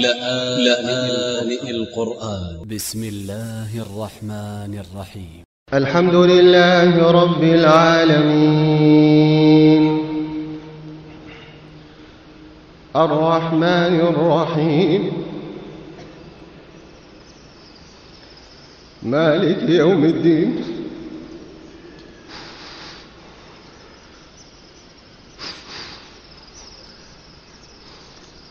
لآن القرآن. ب س م الله الرحمن الرحيم. الحمد لله رب العالمين. الرحمن الرحيم. مالك يوم الدين.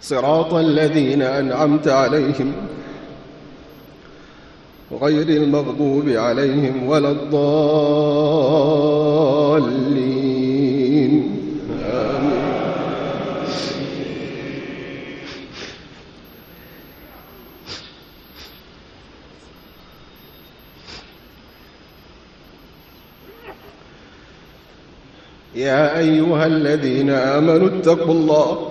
صراط الذين أنعمت عليهم غير المغضوب عليهم ولا الضالين. آمين. يا أيها الذين آمنوا اتقوا الله